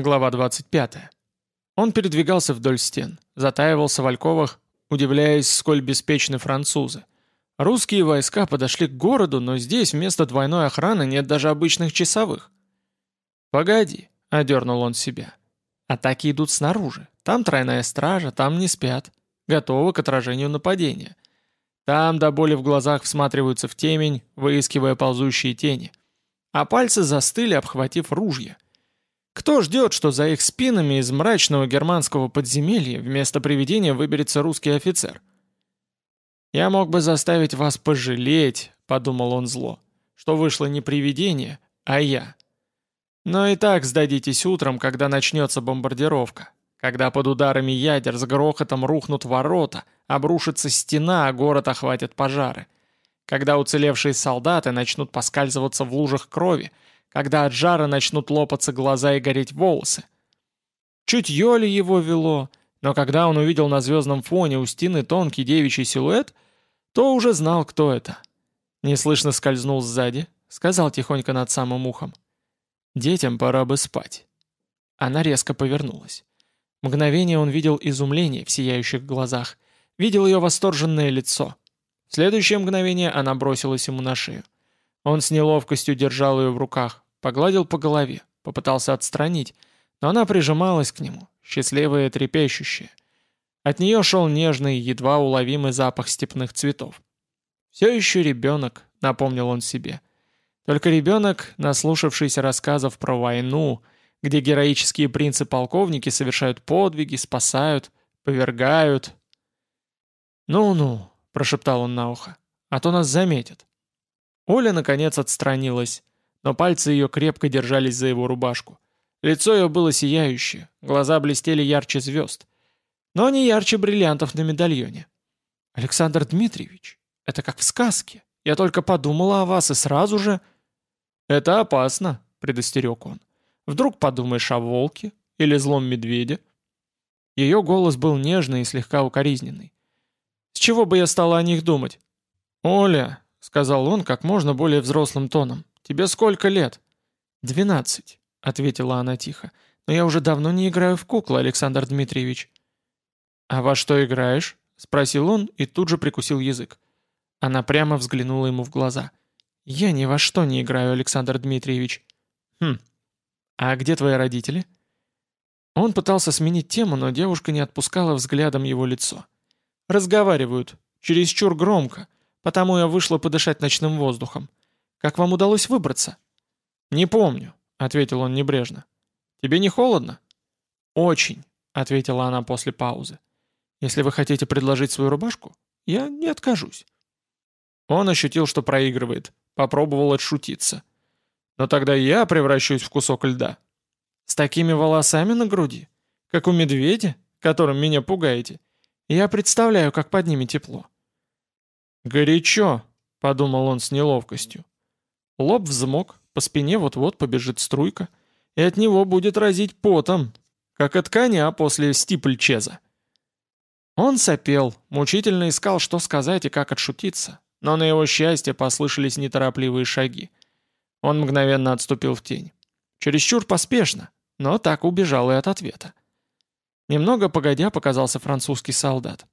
Глава 25. Он передвигался вдоль стен, затаивался в альковах, удивляясь, сколь беспечны французы. Русские войска подошли к городу, но здесь вместо двойной охраны нет даже обычных часовых. «Погоди», — одернул он себя. «Атаки идут снаружи. Там тройная стража, там не спят. Готовы к отражению нападения. Там до боли в глазах всматриваются в темень, выискивая ползущие тени. А пальцы застыли, обхватив ружья. Кто ждет, что за их спинами из мрачного германского подземелья вместо привидения выберется русский офицер? «Я мог бы заставить вас пожалеть», — подумал он зло, «что вышло не привидение, а я. Но и так сдадитесь утром, когда начнется бомбардировка, когда под ударами ядер с грохотом рухнут ворота, обрушится стена, а город охватят пожары, когда уцелевшие солдаты начнут поскальзываться в лужах крови, когда от жара начнут лопаться глаза и гореть волосы. Чутье ли его вело, но когда он увидел на звездном фоне у стены тонкий девичий силуэт, то уже знал, кто это. Неслышно скользнул сзади, сказал тихонько над самым ухом. «Детям пора бы спать». Она резко повернулась. Мгновение он видел изумление в сияющих глазах, видел ее восторженное лицо. В следующее мгновение она бросилась ему на шею. Он с неловкостью держал ее в руках, погладил по голове, попытался отстранить, но она прижималась к нему, счастливая и трепещущая. От нее шел нежный, едва уловимый запах степных цветов. «Все еще ребенок», — напомнил он себе. Только ребенок, наслушавшийся рассказов про войну, где героические принцы-полковники совершают подвиги, спасают, повергают. «Ну-ну», — прошептал он на ухо, — «а то нас заметят». Оля, наконец, отстранилась, но пальцы ее крепко держались за его рубашку. Лицо ее было сияющее, глаза блестели ярче звезд. Но не ярче бриллиантов на медальоне. «Александр Дмитриевич, это как в сказке. Я только подумала о вас и сразу же...» «Это опасно», — предостерег он. «Вдруг подумаешь о волке или злом медведе?» Ее голос был нежный и слегка укоризненный. «С чего бы я стала о них думать?» «Оля», — сказал он как можно более взрослым тоном, — «тебе сколько лет?» «Двенадцать». — ответила она тихо. «Но я уже давно не играю в куклы, Александр Дмитриевич». «А во что играешь?» — спросил он и тут же прикусил язык. Она прямо взглянула ему в глаза. «Я ни во что не играю, Александр Дмитриевич». «Хм. А где твои родители?» Он пытался сменить тему, но девушка не отпускала взглядом его лицо. «Разговаривают. Чересчур громко. Потому я вышла подышать ночным воздухом. Как вам удалось выбраться?» «Не помню. — ответил он небрежно. «Тебе не холодно?» «Очень», — ответила она после паузы. «Если вы хотите предложить свою рубашку, я не откажусь». Он ощутил, что проигрывает, попробовал отшутиться. «Но тогда я превращусь в кусок льда». «С такими волосами на груди? Как у медведя, которым меня пугаете? Я представляю, как под ними тепло». «Горячо», — подумал он с неловкостью. Лоб взмок, по спине вот-вот побежит струйка, и от него будет разить потом, как от коня после стипльчеза. Он сопел, мучительно искал, что сказать и как отшутиться, но на его счастье послышались неторопливые шаги. Он мгновенно отступил в тень. Чересчур поспешно, но так убежал и от ответа. Немного погодя показался французский солдат.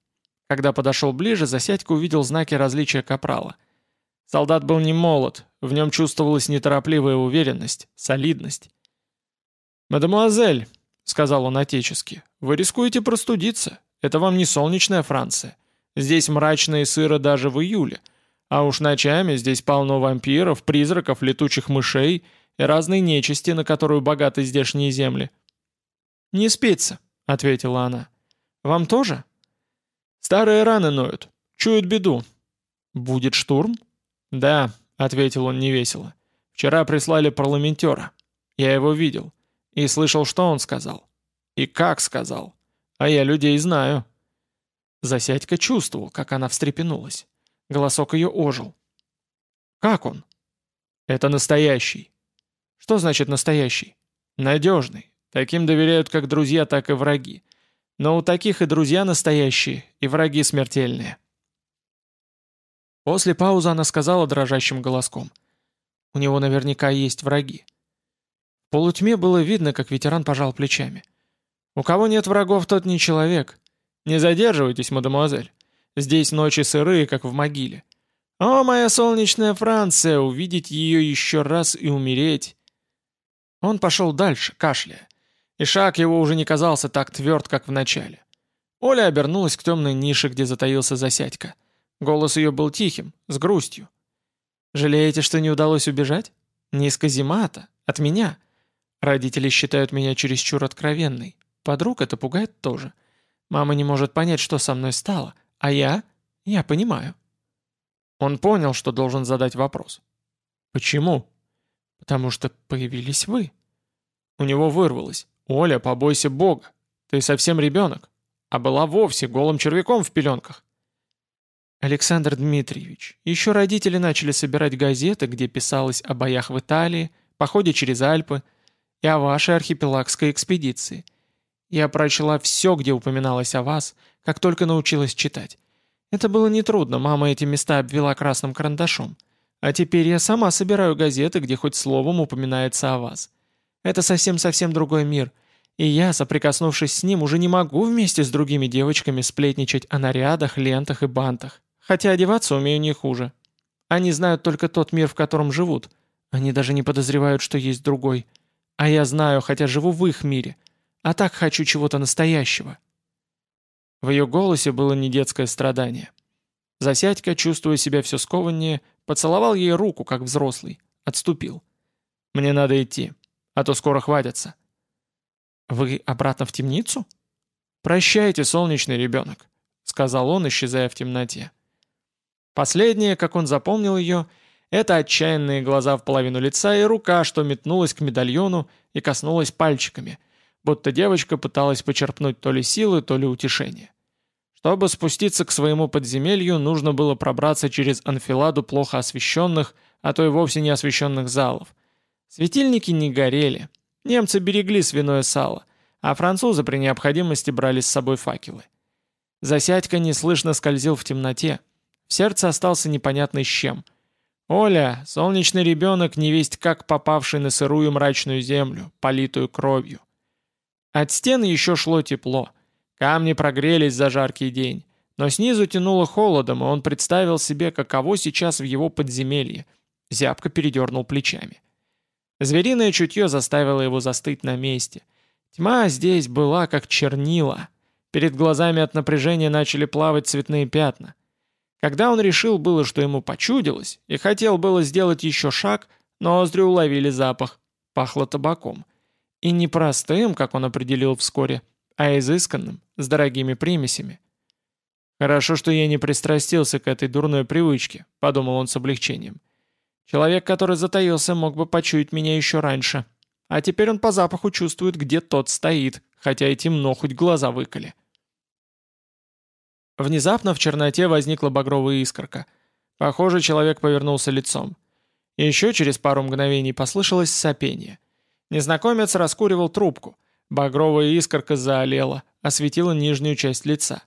Когда подошел ближе, Засядько увидел знаки различия капрала. Солдат был не молод, в нем чувствовалась неторопливая уверенность, солидность. «Мадемуазель», — сказал он отечески, — «вы рискуете простудиться. Это вам не солнечная Франция. Здесь мрачно и сыро даже в июле. А уж ночами здесь полно вампиров, призраков, летучих мышей и разной нечисти, на которую богаты здешние земли». «Не спится», — ответила она. «Вам тоже?» «Старые раны ноют. Чуют беду». «Будет штурм?» «Да», — ответил он невесело. «Вчера прислали парламентера. Я его видел. И слышал, что он сказал. И как сказал. А я людей знаю». Засядька чувствовал, как она встрепенулась. Голосок ее ожил. «Как он?» «Это настоящий». «Что значит настоящий?» «Надежный. Таким доверяют как друзья, так и враги. Но у таких и друзья настоящие, и враги смертельные». После паузы она сказала дрожащим голоском. «У него наверняка есть враги». В полутьме было видно, как ветеран пожал плечами. «У кого нет врагов, тот не человек. Не задерживайтесь, мадемуазель. Здесь ночи сырые, как в могиле. О, моя солнечная Франция, увидеть ее еще раз и умереть!» Он пошел дальше, кашляя. И шаг его уже не казался так тверд, как в начале. Оля обернулась к темной нише, где затаился Засядько. Голос ее был тихим, с грустью. «Жалеете, что не удалось убежать? Не из каземата, от меня. Родители считают меня чересчур откровенной. Подруг это пугает тоже. Мама не может понять, что со мной стало, а я... я понимаю». Он понял, что должен задать вопрос. «Почему?» «Потому что появились вы». У него вырвалось. «Оля, побойся Бога. Ты совсем ребенок. А была вовсе голым червяком в пеленках». Александр Дмитриевич, еще родители начали собирать газеты, где писалось о боях в Италии, походе через Альпы и о вашей архипелагской экспедиции. Я прочла все, где упоминалось о вас, как только научилась читать. Это было нетрудно, мама эти места обвела красным карандашом. А теперь я сама собираю газеты, где хоть словом упоминается о вас. Это совсем-совсем другой мир. И я, соприкоснувшись с ним, уже не могу вместе с другими девочками сплетничать о нарядах, лентах и бантах. Хотя одеваться умею не хуже. Они знают только тот мир, в котором живут. Они даже не подозревают, что есть другой. А я знаю, хотя живу в их мире. А так хочу чего-то настоящего». В ее голосе было не детское страдание. Засядька, чувствуя себя все скованнее, поцеловал ей руку, как взрослый. Отступил. «Мне надо идти, а то скоро хватится». «Вы обратно в темницу?» «Прощайте, солнечный ребенок», — сказал он, исчезая в темноте. Последнее, как он запомнил ее, это отчаянные глаза в половину лица и рука, что метнулась к медальону и коснулась пальчиками, будто девочка пыталась почерпнуть то ли силы, то ли утешение. Чтобы спуститься к своему подземелью, нужно было пробраться через анфиладу плохо освещенных, а то и вовсе не освещенных залов. Светильники не горели, немцы берегли свиное сало, а французы при необходимости брали с собой факелы. Засядька неслышно скользил в темноте, в сердце остался непонятный щем. Оля, солнечный ребенок, невесть как попавший на сырую мрачную землю, политую кровью. От стен еще шло тепло. Камни прогрелись за жаркий день. Но снизу тянуло холодом, и он представил себе, каково сейчас в его подземелье. Зябко передернул плечами. Звериное чутье заставило его застыть на месте. Тьма здесь была как чернила. Перед глазами от напряжения начали плавать цветные пятна. Когда он решил было, что ему почудилось, и хотел было сделать еще шаг, ноздри уловили запах. Пахло табаком. И не простым, как он определил вскоре, а изысканным, с дорогими примесями. «Хорошо, что я не пристрастился к этой дурной привычке», — подумал он с облегчением. «Человек, который затаился, мог бы почуять меня еще раньше. А теперь он по запаху чувствует, где тот стоит, хотя и темно, хоть глаза выколи». Внезапно в черноте возникла багровая искорка. Похоже, человек повернулся лицом. Еще через пару мгновений послышалось сопение. Незнакомец раскуривал трубку. Багровая искорка заолела, осветила нижнюю часть лица.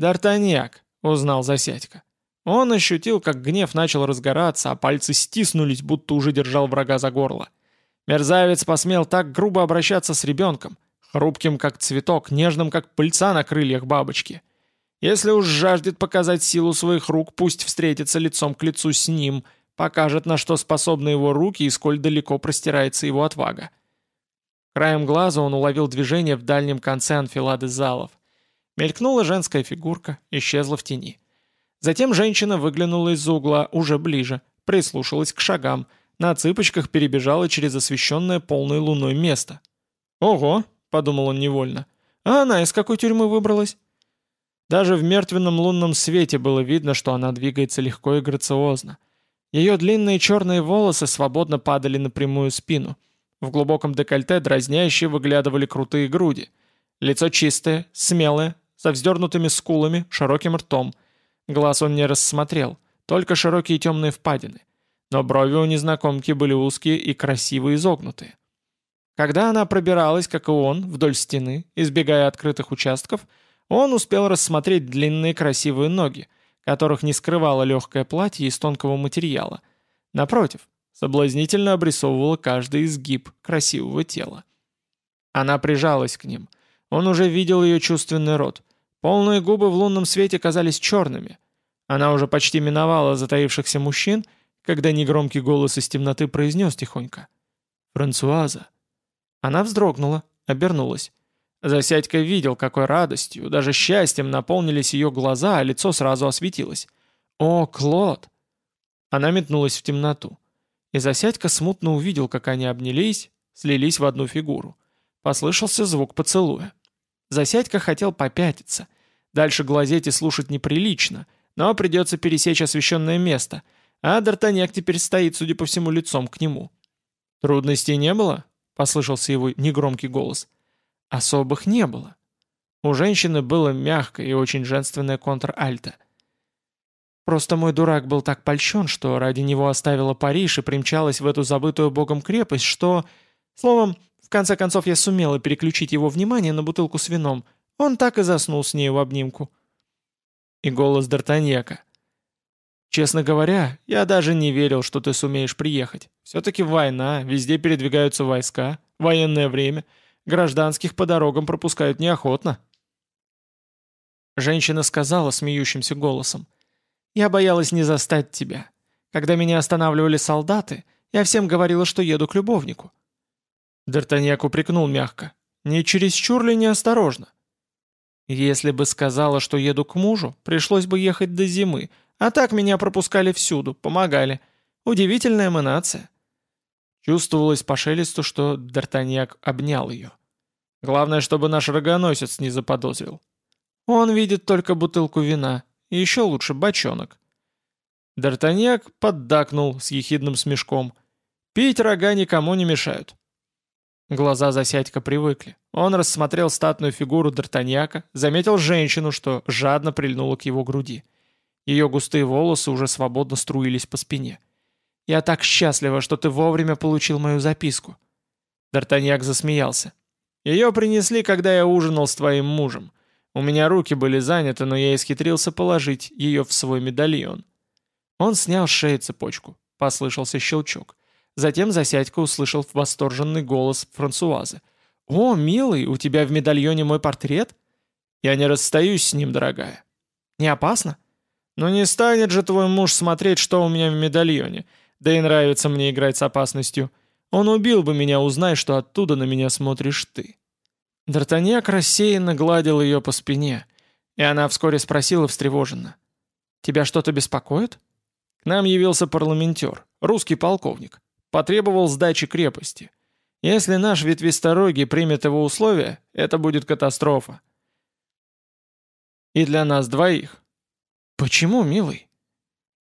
«Д'Артаньяк», — узнал Засядько. Он ощутил, как гнев начал разгораться, а пальцы стиснулись, будто уже держал врага за горло. Мерзавец посмел так грубо обращаться с ребенком, хрупким как цветок, нежным как пыльца на крыльях бабочки. Если уж жаждет показать силу своих рук, пусть встретится лицом к лицу с ним, покажет, на что способны его руки и сколь далеко простирается его отвага. Краем глаза он уловил движение в дальнем конце анфилады залов. Мелькнула женская фигурка, исчезла в тени. Затем женщина выглянула из-за угла уже ближе, прислушалась к шагам, на цыпочках перебежала через освещенное полной луной место. «Ого!» — подумал он невольно. «А она из какой тюрьмы выбралась?» Даже в мертвенном лунном свете было видно, что она двигается легко и грациозно. Ее длинные черные волосы свободно падали на прямую спину. В глубоком декольте дразняще выглядывали крутые груди. Лицо чистое, смелое, со вздернутыми скулами, широким ртом. Глаз он не рассмотрел, только широкие темные впадины. Но брови у незнакомки были узкие и красиво изогнутые. Когда она пробиралась, как и он, вдоль стены, избегая открытых участков, он успел рассмотреть длинные красивые ноги, которых не скрывало легкое платье из тонкого материала. Напротив, соблазнительно обрисовывала каждый изгиб красивого тела. Она прижалась к ним. Он уже видел ее чувственный рот. Полные губы в лунном свете казались черными. Она уже почти миновала затаившихся мужчин, когда негромкий голос из темноты произнес тихонько. «Франсуаза». Она вздрогнула, обернулась. Засядька видел, какой радостью, даже счастьем наполнились ее глаза, а лицо сразу осветилось. «О, Клод!» Она метнулась в темноту. И Засядька смутно увидел, как они обнялись, слились в одну фигуру. Послышался звук поцелуя. Засядька хотел попятиться. Дальше глазеть и слушать неприлично, но придется пересечь освещенное место, а Д'Артаньяк теперь стоит, судя по всему, лицом к нему. «Трудностей не было?» — послышался его негромкий голос. «Особых не было». У женщины было мягкое и очень женственное контр-альто. Просто мой дурак был так польщен, что ради него оставила Париж и примчалась в эту забытую богом крепость, что... Словом, в конце концов я сумела переключить его внимание на бутылку с вином. Он так и заснул с ней в обнимку. И голос Д'Артаньяка. «Честно говоря, я даже не верил, что ты сумеешь приехать. Все-таки война, везде передвигаются войска, военное время, гражданских по дорогам пропускают неохотно». Женщина сказала смеющимся голосом. Я боялась не застать тебя. Когда меня останавливали солдаты, я всем говорила, что еду к любовнику». Д'Артаньяк упрекнул мягко. «Не чересчур ли неосторожно?» «Если бы сказала, что еду к мужу, пришлось бы ехать до зимы, а так меня пропускали всюду, помогали. Удивительная эманация». Чувствовалось по шелесту, что Д'Артаньяк обнял ее. Главное, чтобы наш рогоносец не заподозрил. Он видит только бутылку вина, и еще лучше бочонок. Д'Артаньяк поддакнул с ехидным смешком. «Пить рога никому не мешают». Глаза Засядька привыкли. Он рассмотрел статную фигуру Д'Артаньяка, заметил женщину, что жадно прильнула к его груди. Ее густые волосы уже свободно струились по спине. «Я так счастлива, что ты вовремя получил мою записку». Д'Артаньяк засмеялся. «Ее принесли, когда я ужинал с твоим мужем. У меня руки были заняты, но я исхитрился положить ее в свой медальон. Он снял с шеи цепочку. Послышался щелчок. Затем Засядько услышал восторженный голос Франсуазы. «О, милый, у тебя в медальоне мой портрет?» «Я не расстаюсь с ним, дорогая». «Не опасно?» «Но не станет же твой муж смотреть, что у меня в медальоне. Да и нравится мне играть с опасностью. Он убил бы меня, узнай, что оттуда на меня смотришь ты». Д'Артаньяк рассеянно гладил ее по спине, и она вскоре спросила встревоженно. «Тебя что-то беспокоит?» К нам явился парламентер, русский полковник. Потребовал сдачи крепости. Если наш ветвисторогий примет его условия, это будет катастрофа. И для нас двоих. Почему, милый?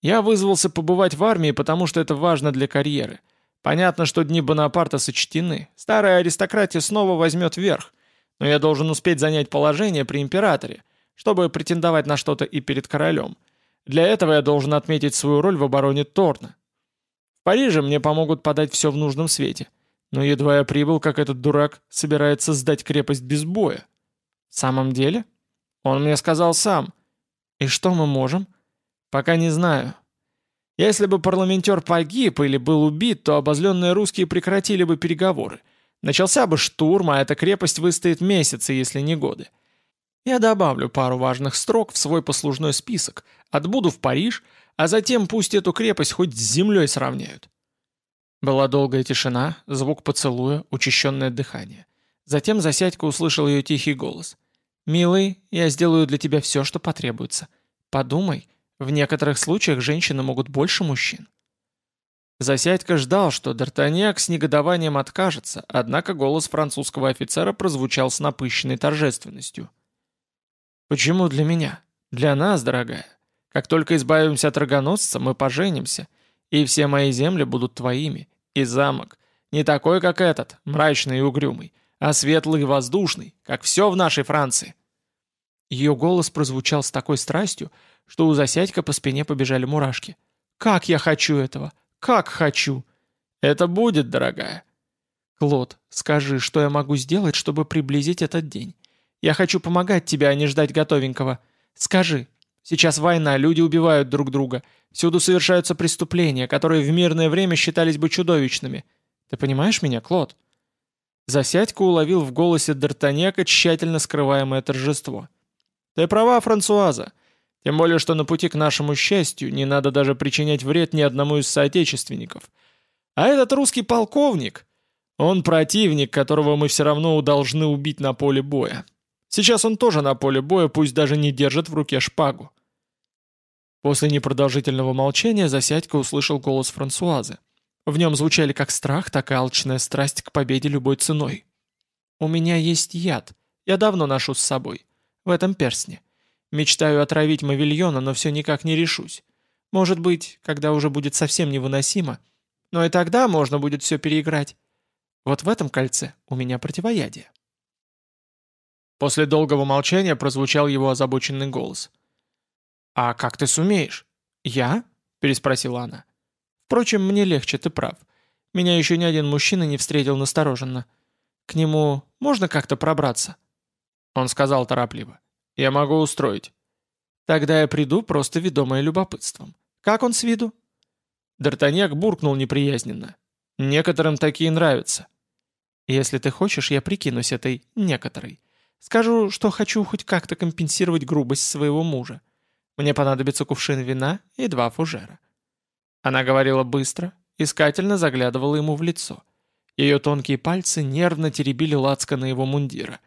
Я вызвался побывать в армии, потому что это важно для карьеры. Понятно, что дни Бонапарта сочтены. Старая аристократия снова возьмет верх но я должен успеть занять положение при императоре, чтобы претендовать на что-то и перед королем. Для этого я должен отметить свою роль в обороне Торна. В Париже мне помогут подать все в нужном свете. Но едва я прибыл, как этот дурак собирается сдать крепость без боя. В самом деле? Он мне сказал сам. И что мы можем? Пока не знаю. Если бы парламентер погиб или был убит, то обозленные русские прекратили бы переговоры. Начался бы штурм, а эта крепость выстоит месяцы, если не годы. Я добавлю пару важных строк в свой послужной список, отбуду в Париж, а затем пусть эту крепость хоть с землей сравняют. Была долгая тишина, звук поцелуя, учащенное дыхание. Затем Засядько услышал ее тихий голос. «Милый, я сделаю для тебя все, что потребуется. Подумай, в некоторых случаях женщины могут больше мужчин». Засядько ждал, что Д'Артаньяк с негодованием откажется, однако голос французского офицера прозвучал с напыщенной торжественностью. «Почему для меня? Для нас, дорогая. Как только избавимся от рогоносца, мы поженимся, и все мои земли будут твоими, и замок. Не такой, как этот, мрачный и угрюмый, а светлый и воздушный, как все в нашей Франции». Ее голос прозвучал с такой страстью, что у Засядька по спине побежали мурашки. «Как я хочу этого! Как хочу. Это будет, дорогая. Клод, скажи, что я могу сделать, чтобы приблизить этот день? Я хочу помогать тебе, а не ждать готовенького. Скажи, Сейчас война, люди убивают друг друга. Всюду совершаются преступления, которые в мирное время считались бы чудовищными. Ты понимаешь меня, Клод?» Засядько уловил в голосе Д'Артаньяка тщательно скрываемое торжество. «Ты права, Франсуаза. Тем более, что на пути к нашему счастью не надо даже причинять вред ни одному из соотечественников. А этот русский полковник, он противник, которого мы все равно должны убить на поле боя. Сейчас он тоже на поле боя, пусть даже не держит в руке шпагу. После непродолжительного молчания Засядько услышал голос Франсуазы. В нем звучали как страх, так и алчная страсть к победе любой ценой. «У меня есть яд. Я давно ношу с собой. В этом перстне. Мечтаю отравить Мавильона, но все никак не решусь. Может быть, когда уже будет совсем невыносимо. Но и тогда можно будет все переиграть. Вот в этом кольце у меня противоядие». После долгого молчания прозвучал его озабоченный голос. «А как ты сумеешь?» «Я?» — переспросила она. «Впрочем, мне легче, ты прав. Меня еще ни один мужчина не встретил настороженно. К нему можно как-то пробраться?» Он сказал торопливо. «Я могу устроить». «Тогда я приду, просто ведомое любопытством. Как он с виду?» Д'Артаньяк буркнул неприязненно. «Некоторым такие нравятся». «Если ты хочешь, я прикинусь этой «некоторой». Скажу, что хочу хоть как-то компенсировать грубость своего мужа. Мне понадобится кувшин вина и два фужера». Она говорила быстро, искательно заглядывала ему в лицо. Ее тонкие пальцы нервно теребили лацко на его мундира.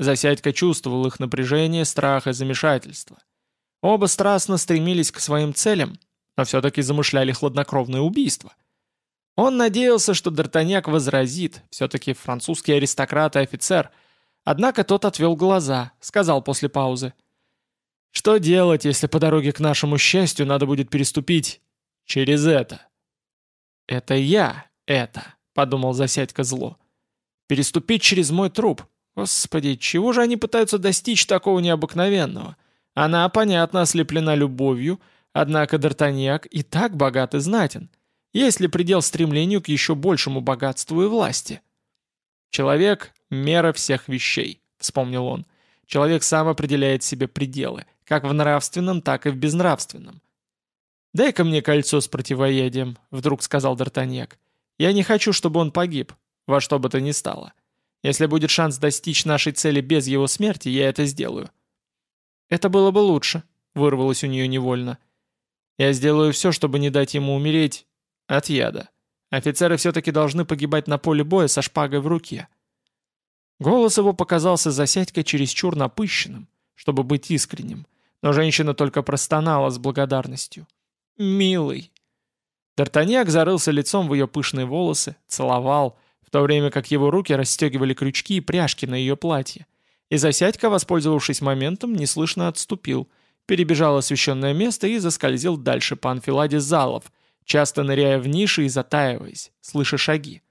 Засядька чувствовал их напряжение, страх и замешательство. Оба страстно стремились к своим целям, но все-таки замышляли хладнокровное убийство. Он надеялся, что Д'Артаньяк возразит, все-таки французский аристократ и офицер, однако тот отвел глаза, сказал после паузы — что делать, если по дороге к нашему счастью надо будет переступить через это? Это я, это, подумал Засядько зло. Переступить через мой труп. Господи, чего же они пытаются достичь такого необыкновенного? Она, понятно, ослеплена любовью, однако Д'Артаньяк и так богат и знатен. Есть ли предел стремлению к еще большему богатству и власти? Человек — мера всех вещей, вспомнил он. Человек сам определяет себе пределы, как в нравственном, так и в безнравственном. «Дай-ка мне кольцо с противоядием», — вдруг сказал Д'Артаньяк. «Я не хочу, чтобы он погиб, во что бы то ни стало. Если будет шанс достичь нашей цели без его смерти, я это сделаю». «Это было бы лучше», — вырвалось у нее невольно. «Я сделаю все, чтобы не дать ему умереть от яда. Офицеры все-таки должны погибать на поле боя со шпагой в руке». Голос его показался засядькой чересчур напыщенным, чтобы быть искренним, но женщина только простонала с благодарностью. «Милый!» Д'Артаньяк зарылся лицом в ее пышные волосы, целовал, то время как его руки расстегивали крючки и пряжки на ее платье. И Засядько, воспользовавшись моментом, неслышно отступил, перебежал освещенное место и заскользил дальше по анфиладе залов, часто ныряя в ниши и затаиваясь, слыша шаги.